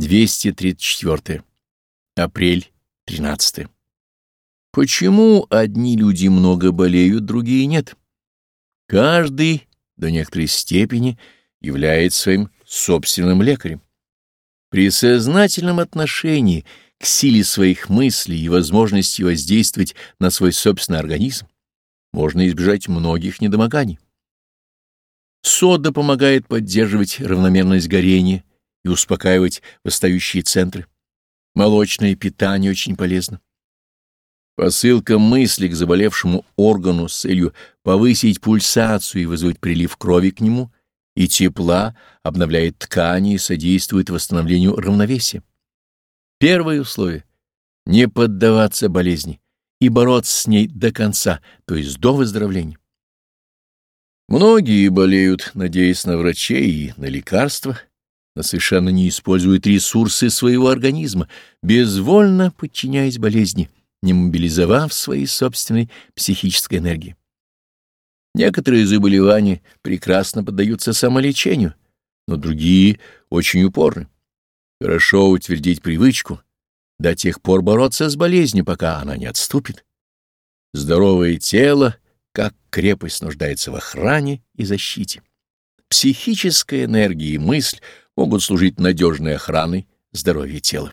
234. Апрель 13. Почему одни люди много болеют, другие нет? Каждый до некоторой степени является своим собственным лекарем. При сознательном отношении к силе своих мыслей и возможности воздействовать на свой собственный организм можно избежать многих недомоганий. Сода помогает поддерживать равномерность горения и успокаивать восстающие центры. Молочное питание очень полезно. Посылка мысли к заболевшему органу с целью повысить пульсацию и вызвать прилив крови к нему и тепла обновляет ткани и содействует восстановлению равновесия. Первое условие — не поддаваться болезни и бороться с ней до конца, то есть до выздоровления. Многие болеют, надеясь на врачей и на лекарства, но совершенно не используют ресурсы своего организма, безвольно подчиняясь болезни, не мобилизовав своей собственной психической энергии. Некоторые заболевания прекрасно поддаются самолечению, но другие очень упорны. Хорошо утвердить привычку, до тех пор бороться с болезнью, пока она не отступит. Здоровое тело, как крепость, нуждается в охране и защите. Психическая энергия и мысль могут служить надежной охраной здоровья тела.